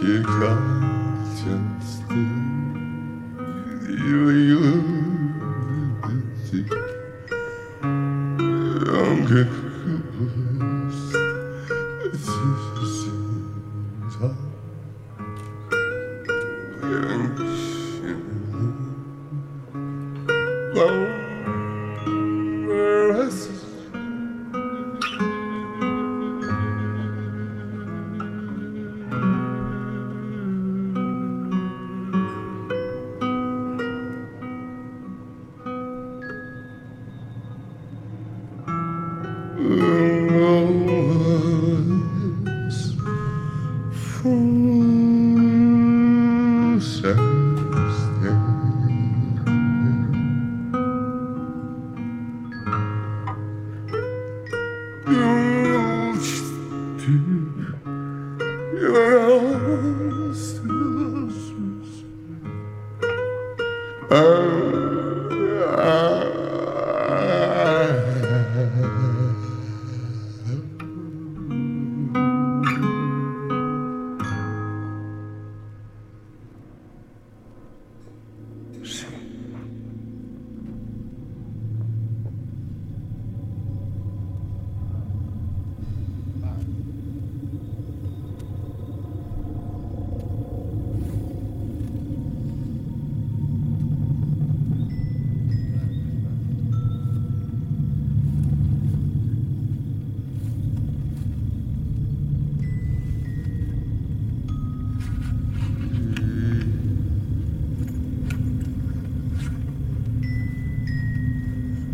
Hier kaatjens stil Jo, jo, dit ik Danke Uh...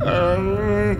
Uh,